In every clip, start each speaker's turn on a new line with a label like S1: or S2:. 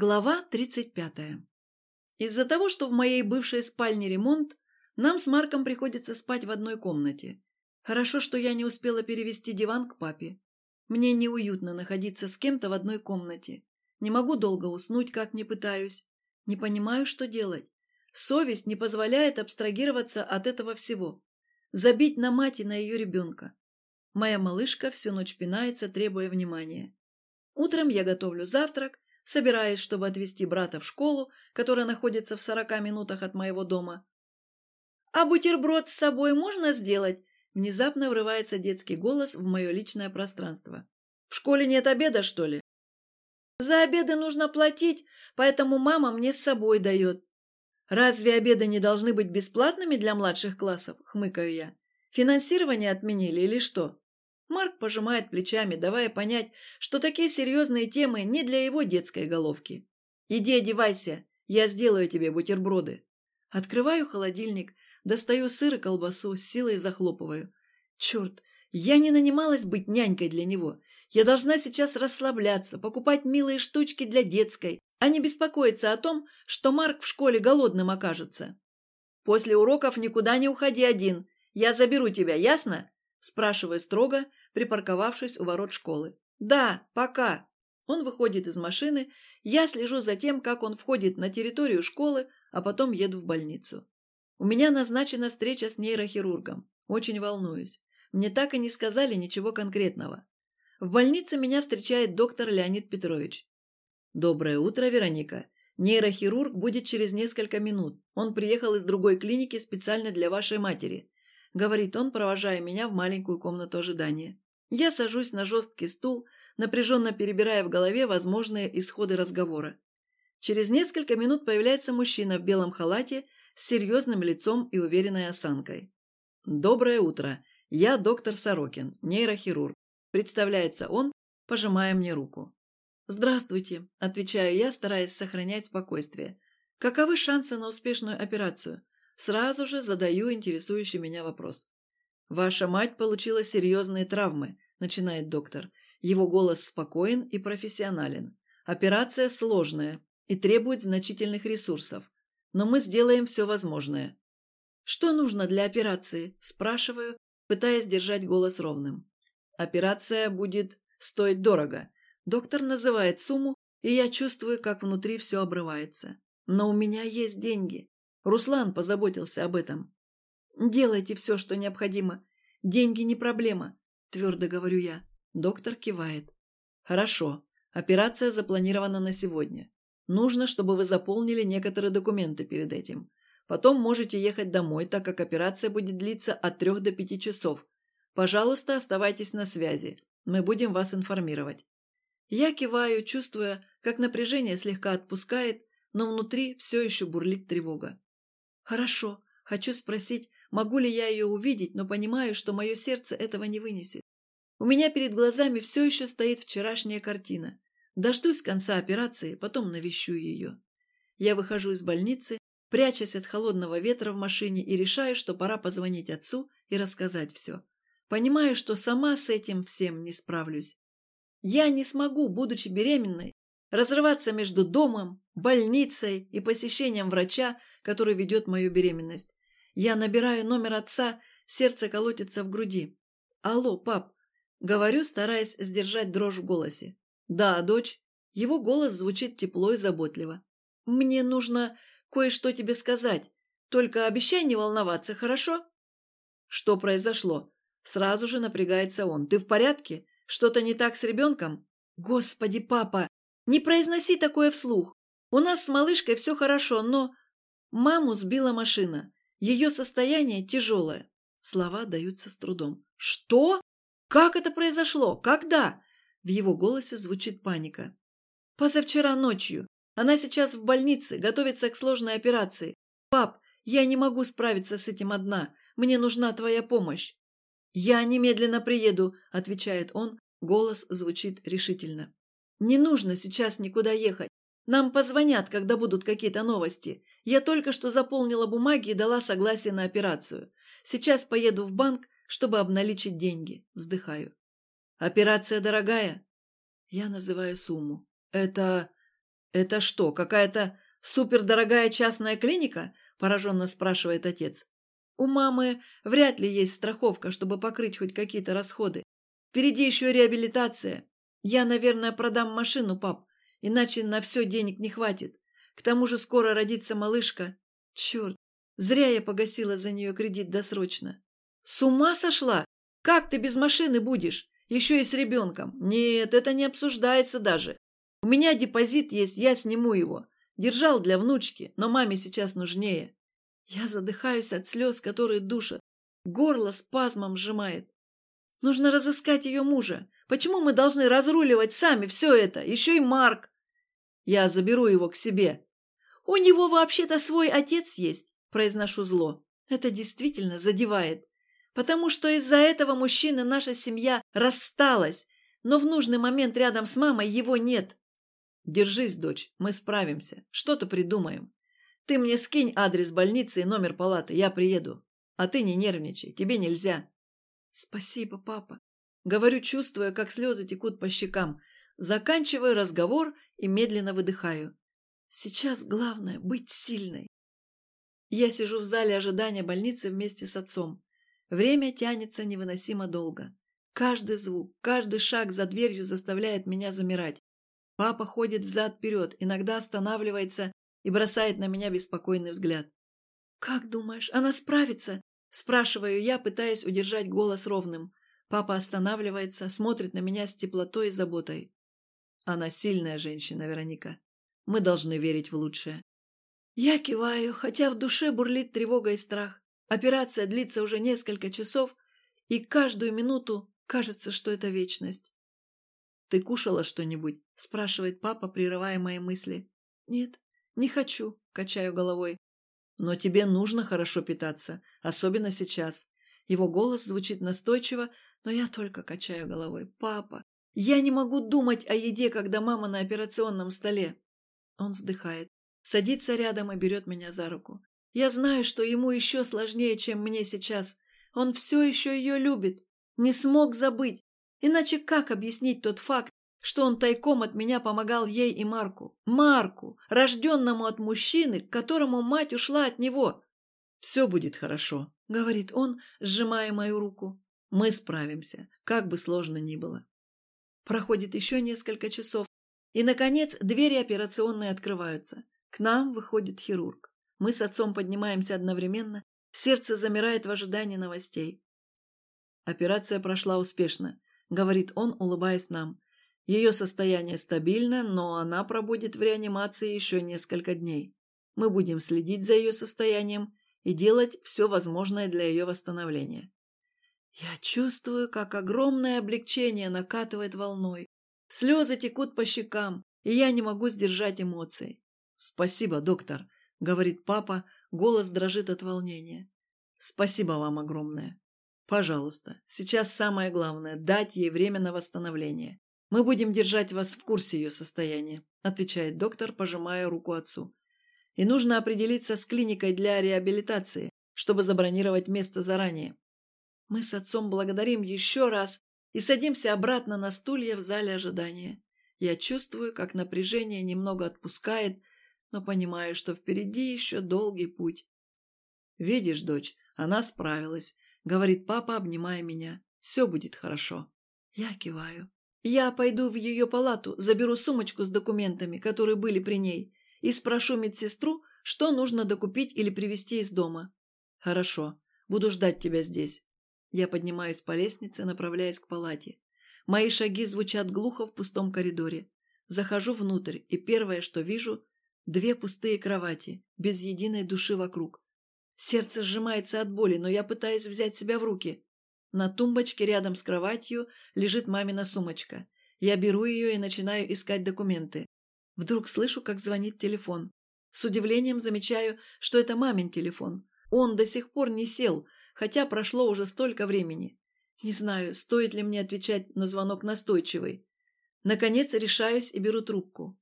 S1: Глава 35. Из-за того, что в моей бывшей спальне ремонт, нам с Марком приходится спать в одной комнате. Хорошо, что я не успела перевести диван к папе. Мне неуютно находиться с кем-то в одной комнате. Не могу долго уснуть, как не пытаюсь. Не понимаю, что делать. Совесть не позволяет абстрагироваться от этого всего. Забить на мать и на ее ребенка. Моя малышка всю ночь пинается, требуя внимания. Утром я готовлю завтрак, собираясь, чтобы отвезти брата в школу, которая находится в сорока минутах от моего дома. «А бутерброд с собой можно сделать?» Внезапно врывается детский голос в мое личное пространство. «В школе нет обеда, что ли?» «За обеды нужно платить, поэтому мама мне с собой дает». «Разве обеды не должны быть бесплатными для младших классов?» – хмыкаю я. «Финансирование отменили или что?» Марк пожимает плечами, давая понять, что такие серьезные темы не для его детской головки. «Иди одевайся, я сделаю тебе бутерброды». Открываю холодильник, достаю сыр и колбасу, с силой захлопываю. Черт, я не нанималась быть нянькой для него. Я должна сейчас расслабляться, покупать милые штучки для детской, а не беспокоиться о том, что Марк в школе голодным окажется. После уроков никуда не уходи один. Я заберу тебя, ясно? Спрашиваю строго, припарковавшись у ворот школы. «Да, пока». Он выходит из машины, я слежу за тем, как он входит на территорию школы, а потом еду в больницу. У меня назначена встреча с нейрохирургом. Очень волнуюсь. Мне так и не сказали ничего конкретного. В больнице меня встречает доктор Леонид Петрович. «Доброе утро, Вероника. Нейрохирург будет через несколько минут. Он приехал из другой клиники специально для вашей матери. — говорит он, провожая меня в маленькую комнату ожидания. Я сажусь на жесткий стул, напряженно перебирая в голове возможные исходы разговора. Через несколько минут появляется мужчина в белом халате с серьезным лицом и уверенной осанкой. «Доброе утро. Я доктор Сорокин, нейрохирург», — представляется он, пожимая мне руку. «Здравствуйте», — отвечаю я, стараясь сохранять спокойствие. «Каковы шансы на успешную операцию?» Сразу же задаю интересующий меня вопрос. «Ваша мать получила серьезные травмы», – начинает доктор. Его голос спокоен и профессионален. «Операция сложная и требует значительных ресурсов, но мы сделаем все возможное». «Что нужно для операции?» – спрашиваю, пытаясь держать голос ровным. «Операция будет стоить дорого». Доктор называет сумму, и я чувствую, как внутри все обрывается. Но у меня есть деньги. Руслан позаботился об этом. «Делайте все, что необходимо. Деньги не проблема», – твердо говорю я. Доктор кивает. «Хорошо. Операция запланирована на сегодня. Нужно, чтобы вы заполнили некоторые документы перед этим. Потом можете ехать домой, так как операция будет длиться от трех до пяти часов. Пожалуйста, оставайтесь на связи. Мы будем вас информировать». Я киваю, чувствуя, как напряжение слегка отпускает, но внутри все еще бурлит тревога. «Хорошо. Хочу спросить, могу ли я ее увидеть, но понимаю, что мое сердце этого не вынесет. У меня перед глазами все еще стоит вчерашняя картина. Дождусь конца операции, потом навещу ее. Я выхожу из больницы, прячась от холодного ветра в машине и решаю, что пора позвонить отцу и рассказать все. Понимаю, что сама с этим всем не справлюсь. Я не смогу, будучи беременной, разрываться между домом, больницей и посещением врача, который ведет мою беременность. Я набираю номер отца, сердце колотится в груди. «Алло, пап!» Говорю, стараясь сдержать дрожь в голосе. «Да, дочь». Его голос звучит тепло и заботливо. «Мне нужно кое-что тебе сказать. Только обещай не волноваться, хорошо?» «Что произошло?» Сразу же напрягается он. «Ты в порядке? Что-то не так с ребенком?» «Господи, папа! Не произноси такое вслух! У нас с малышкой все хорошо, но...» Маму сбила машина. Ее состояние тяжелое. Слова даются с трудом. «Что? Как это произошло? Когда?» В его голосе звучит паника. «Позавчера ночью. Она сейчас в больнице, готовится к сложной операции. Пап, я не могу справиться с этим одна. Мне нужна твоя помощь». «Я немедленно приеду», — отвечает он. Голос звучит решительно. «Не нужно сейчас никуда ехать. Нам позвонят, когда будут какие-то новости. Я только что заполнила бумаги и дала согласие на операцию. Сейчас поеду в банк, чтобы обналичить деньги. Вздыхаю. Операция дорогая? Я называю сумму. Это... «Это что, какая-то супердорогая частная клиника?» – пораженно спрашивает отец. «У мамы вряд ли есть страховка, чтобы покрыть хоть какие-то расходы. Впереди еще реабилитация. Я, наверное, продам машину, пап, иначе на все денег не хватит. К тому же скоро родится малышка. Черт, зря я погасила за нее кредит досрочно. С ума сошла? Как ты без машины будешь? Еще и с ребенком. Нет, это не обсуждается даже. У меня депозит есть, я сниму его. Держал для внучки, но маме сейчас нужнее. Я задыхаюсь от слез, которые душат. Горло спазмом сжимает. Нужно разыскать ее мужа. Почему мы должны разруливать сами все это? Еще и Марк. Я заберу его к себе. У него вообще-то свой отец есть, произношу зло. Это действительно задевает. Потому что из-за этого мужчины наша семья рассталась, но в нужный момент рядом с мамой его нет. Держись, дочь, мы справимся. Что-то придумаем. Ты мне скинь адрес больницы и номер палаты, я приеду. А ты не нервничай, тебе нельзя. Спасибо, папа. Говорю, чувствуя, как слезы текут по щекам. Заканчиваю разговор и медленно выдыхаю. Сейчас главное — быть сильной. Я сижу в зале ожидания больницы вместе с отцом. Время тянется невыносимо долго. Каждый звук, каждый шаг за дверью заставляет меня замирать. Папа ходит взад-вперед, иногда останавливается и бросает на меня беспокойный взгляд. «Как думаешь, она справится?» – спрашиваю я, пытаясь удержать голос ровным. Папа останавливается, смотрит на меня с теплотой и заботой. Она сильная женщина, Вероника. Мы должны верить в лучшее. Я киваю, хотя в душе бурлит тревога и страх. Операция длится уже несколько часов, и каждую минуту кажется, что это вечность. «Ты кушала что-нибудь?» – спрашивает папа, прерывая мои мысли. «Нет, не хочу», – качаю головой. «Но тебе нужно хорошо питаться, особенно сейчас». Его голос звучит настойчиво, но я только качаю головой. «Папа, я не могу думать о еде, когда мама на операционном столе». Он вздыхает, садится рядом и берет меня за руку. Я знаю, что ему еще сложнее, чем мне сейчас. Он все еще ее любит. Не смог забыть. Иначе как объяснить тот факт, что он тайком от меня помогал ей и Марку? Марку, рожденному от мужчины, к которому мать ушла от него. «Все будет хорошо», — говорит он, сжимая мою руку. «Мы справимся, как бы сложно ни было». Проходит еще несколько часов, и, наконец, двери операционной открываются. К нам выходит хирург. Мы с отцом поднимаемся одновременно, сердце замирает в ожидании новостей. Операция прошла успешно. — говорит он, улыбаясь нам. «Ее состояние стабильно, но она пробудет в реанимации еще несколько дней. Мы будем следить за ее состоянием и делать все возможное для ее восстановления». Я чувствую, как огромное облегчение накатывает волной. Слезы текут по щекам, и я не могу сдержать эмоций. «Спасибо, доктор», — говорит папа, голос дрожит от волнения. «Спасибо вам огромное». Пожалуйста, сейчас самое главное – дать ей время на восстановление. Мы будем держать вас в курсе ее состояния, отвечает доктор, пожимая руку отцу. И нужно определиться с клиникой для реабилитации, чтобы забронировать место заранее. Мы с отцом благодарим еще раз и садимся обратно на стулья в зале ожидания. Я чувствую, как напряжение немного отпускает, но понимаю, что впереди еще долгий путь. Видишь, дочь, она справилась говорит папа, обнимая меня. Все будет хорошо. Я киваю. Я пойду в ее палату, заберу сумочку с документами, которые были при ней, и спрошу медсестру, что нужно докупить или привезти из дома. Хорошо. Буду ждать тебя здесь. Я поднимаюсь по лестнице, направляясь к палате. Мои шаги звучат глухо в пустом коридоре. Захожу внутрь, и первое, что вижу – две пустые кровати, без единой души вокруг. Сердце сжимается от боли, но я пытаюсь взять себя в руки. На тумбочке рядом с кроватью лежит мамина сумочка. Я беру ее и начинаю искать документы. Вдруг слышу, как звонит телефон. С удивлением замечаю, что это мамин телефон. Он до сих пор не сел, хотя прошло уже столько времени. Не знаю, стоит ли мне отвечать на звонок настойчивый. Наконец решаюсь и беру трубку.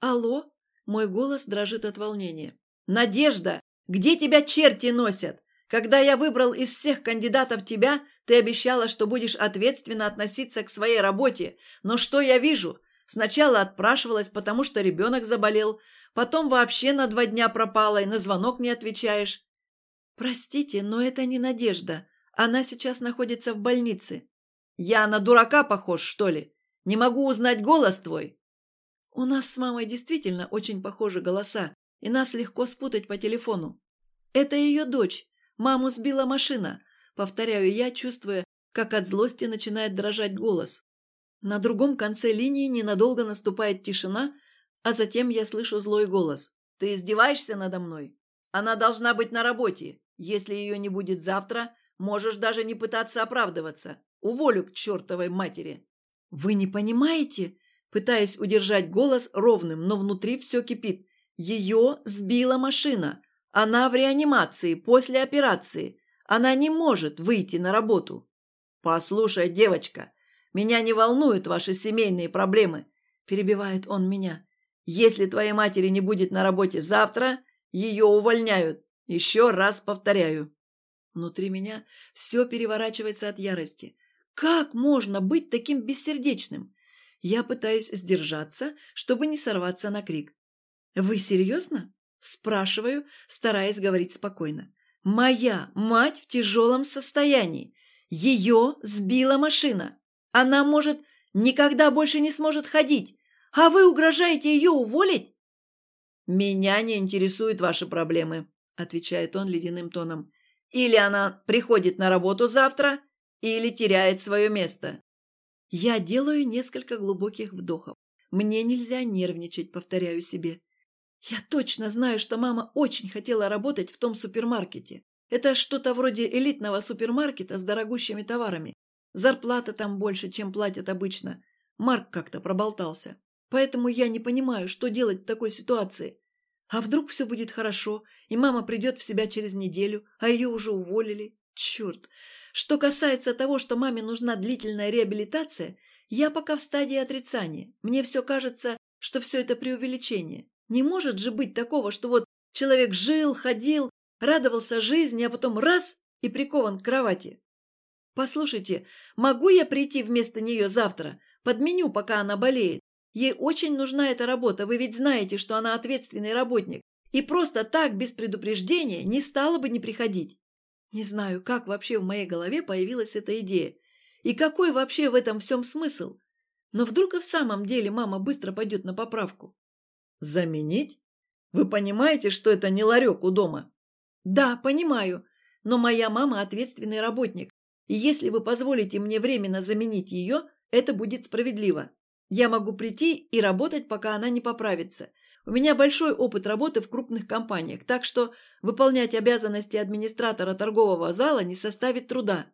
S1: «Алло?» Мой голос дрожит от волнения. «Надежда!» Где тебя черти носят? Когда я выбрал из всех кандидатов тебя, ты обещала, что будешь ответственно относиться к своей работе. Но что я вижу? Сначала отпрашивалась, потому что ребенок заболел, потом вообще на два дня пропала и на звонок не отвечаешь. Простите, но это не Надежда. Она сейчас находится в больнице. Я на дурака похож, что ли? Не могу узнать голос твой. У нас с мамой действительно очень похожи голоса, и нас легко спутать по телефону. Это ее дочь. Маму сбила машина. Повторяю я, чувствуя, как от злости начинает дрожать голос. На другом конце линии ненадолго наступает тишина, а затем я слышу злой голос. «Ты издеваешься надо мной? Она должна быть на работе. Если ее не будет завтра, можешь даже не пытаться оправдываться. Уволю к чертовой матери». «Вы не понимаете?» Пытаюсь удержать голос ровным, но внутри все кипит. Ее сбила машина. Она в реанимации после операции. Она не может выйти на работу. «Послушай, девочка, меня не волнуют ваши семейные проблемы», – перебивает он меня. «Если твоей матери не будет на работе завтра, ее увольняют. Еще раз повторяю». Внутри меня все переворачивается от ярости. Как можно быть таким бессердечным? Я пытаюсь сдержаться, чтобы не сорваться на крик. «Вы серьезно?» – спрашиваю, стараясь говорить спокойно. «Моя мать в тяжелом состоянии. Ее сбила машина. Она, может, никогда больше не сможет ходить, а вы угрожаете ее уволить?» «Меня не интересуют ваши проблемы», – отвечает он ледяным тоном. «Или она приходит на работу завтра, или теряет свое место». Я делаю несколько глубоких вдохов. Мне нельзя нервничать, повторяю себе. Я точно знаю, что мама очень хотела работать в том супермаркете. Это что-то вроде элитного супермаркета с дорогущими товарами. Зарплата там больше, чем платят обычно. Марк как-то проболтался. Поэтому я не понимаю, что делать в такой ситуации. А вдруг все будет хорошо, и мама придет в себя через неделю, а ее уже уволили? Черт! Что касается того, что маме нужна длительная реабилитация, я пока в стадии отрицания. Мне все кажется, что все это преувеличение. Не может же быть такого, что вот человек жил, ходил, радовался жизни, а потом раз и прикован к кровати. Послушайте, могу я прийти вместо нее завтра? Подменю, пока она болеет. Ей очень нужна эта работа, вы ведь знаете, что она ответственный работник. И просто так, без предупреждения, не стала бы не приходить. Не знаю, как вообще в моей голове появилась эта идея. И какой вообще в этом всем смысл? Но вдруг и в самом деле мама быстро пойдет на поправку. Заменить? Вы понимаете, что это не ларек у дома? Да, понимаю. Но моя мама ответственный работник. И если вы позволите мне временно заменить ее, это будет справедливо. Я могу прийти и работать, пока она не поправится. У меня большой опыт работы в крупных компаниях, так что выполнять обязанности администратора торгового зала не составит труда.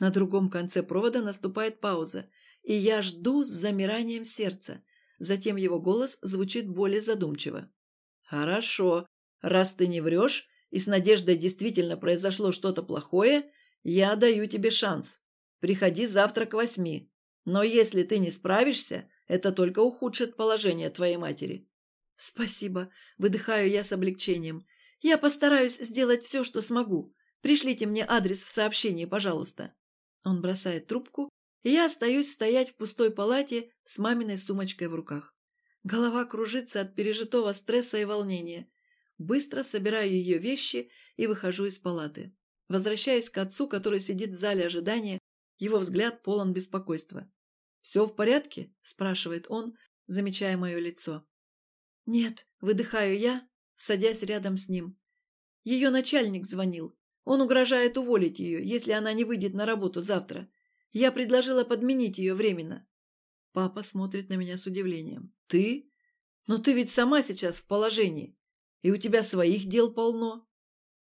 S1: На другом конце провода наступает пауза, и я жду с замиранием сердца. Затем его голос звучит более задумчиво. «Хорошо. Раз ты не врешь, и с Надеждой действительно произошло что-то плохое, я даю тебе шанс. Приходи завтра к восьми. Но если ты не справишься, это только ухудшит положение твоей матери. «Спасибо», – выдыхаю я с облегчением. «Я постараюсь сделать все, что смогу. Пришлите мне адрес в сообщении, пожалуйста». Он бросает трубку, и я остаюсь стоять в пустой палате с маминой сумочкой в руках. Голова кружится от пережитого стресса и волнения. Быстро собираю ее вещи и выхожу из палаты. Возвращаюсь к отцу, который сидит в зале ожидания. Его взгляд полон беспокойства. «Все в порядке?» – спрашивает он, замечая мое лицо. «Нет», — выдыхаю я, садясь рядом с ним. Ее начальник звонил. Он угрожает уволить ее, если она не выйдет на работу завтра. Я предложила подменить ее временно. Папа смотрит на меня с удивлением. «Ты? Но ты ведь сама сейчас в положении, и у тебя своих дел полно».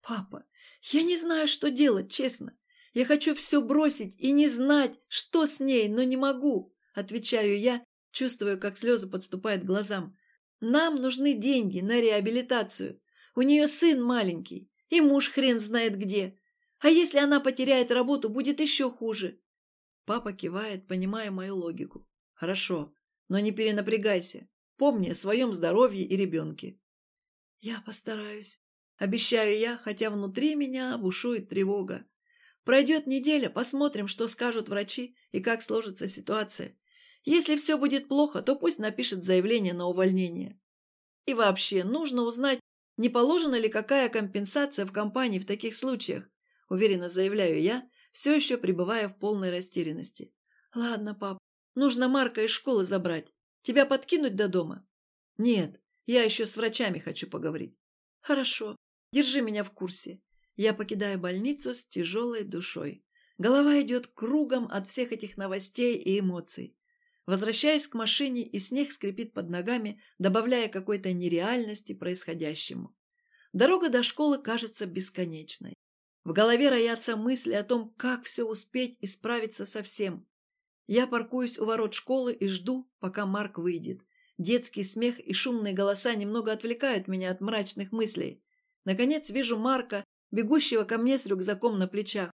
S1: «Папа, я не знаю, что делать, честно. Я хочу все бросить и не знать, что с ней, но не могу», — отвечаю я, чувствуя, как слезы подступают к глазам. Нам нужны деньги на реабилитацию. У нее сын маленький, и муж хрен знает где. А если она потеряет работу, будет еще хуже. Папа кивает, понимая мою логику. Хорошо, но не перенапрягайся. Помни о своем здоровье и ребенке. Я постараюсь. Обещаю я, хотя внутри меня бушует тревога. Пройдет неделя, посмотрим, что скажут врачи и как сложится ситуация. Если все будет плохо, то пусть напишет заявление на увольнение. И вообще, нужно узнать, не положена ли какая компенсация в компании в таких случаях, уверенно заявляю я, все еще пребывая в полной растерянности. Ладно, пап, нужно Марка из школы забрать. Тебя подкинуть до дома? Нет, я еще с врачами хочу поговорить. Хорошо, держи меня в курсе. Я покидаю больницу с тяжелой душой. Голова идет кругом от всех этих новостей и эмоций. Возвращаясь к машине, и снег скрипит под ногами, добавляя какой-то нереальности происходящему. Дорога до школы кажется бесконечной. В голове роятся мысли о том, как все успеть и справиться со всем. Я паркуюсь у ворот школы и жду, пока Марк выйдет. Детский смех и шумные голоса немного отвлекают меня от мрачных мыслей. Наконец вижу Марка, бегущего ко мне с рюкзаком на плечах.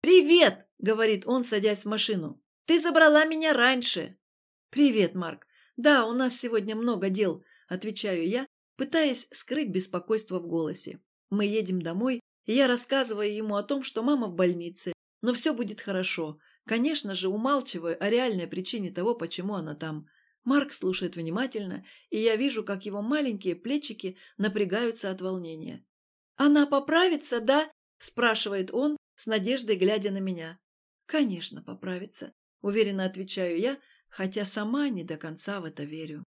S1: «Привет!» — говорит он, садясь в машину. «Ты забрала меня раньше!» «Привет, Марк. Да, у нас сегодня много дел», – отвечаю я, пытаясь скрыть беспокойство в голосе. Мы едем домой, я рассказываю ему о том, что мама в больнице, но все будет хорошо. Конечно же, умалчиваю о реальной причине того, почему она там. Марк слушает внимательно, и я вижу, как его маленькие плечики напрягаются от волнения. «Она поправится, да?» – спрашивает он, с надеждой глядя на меня. «Конечно, поправится», – уверенно отвечаю я, хотя сама не до конца в это верю.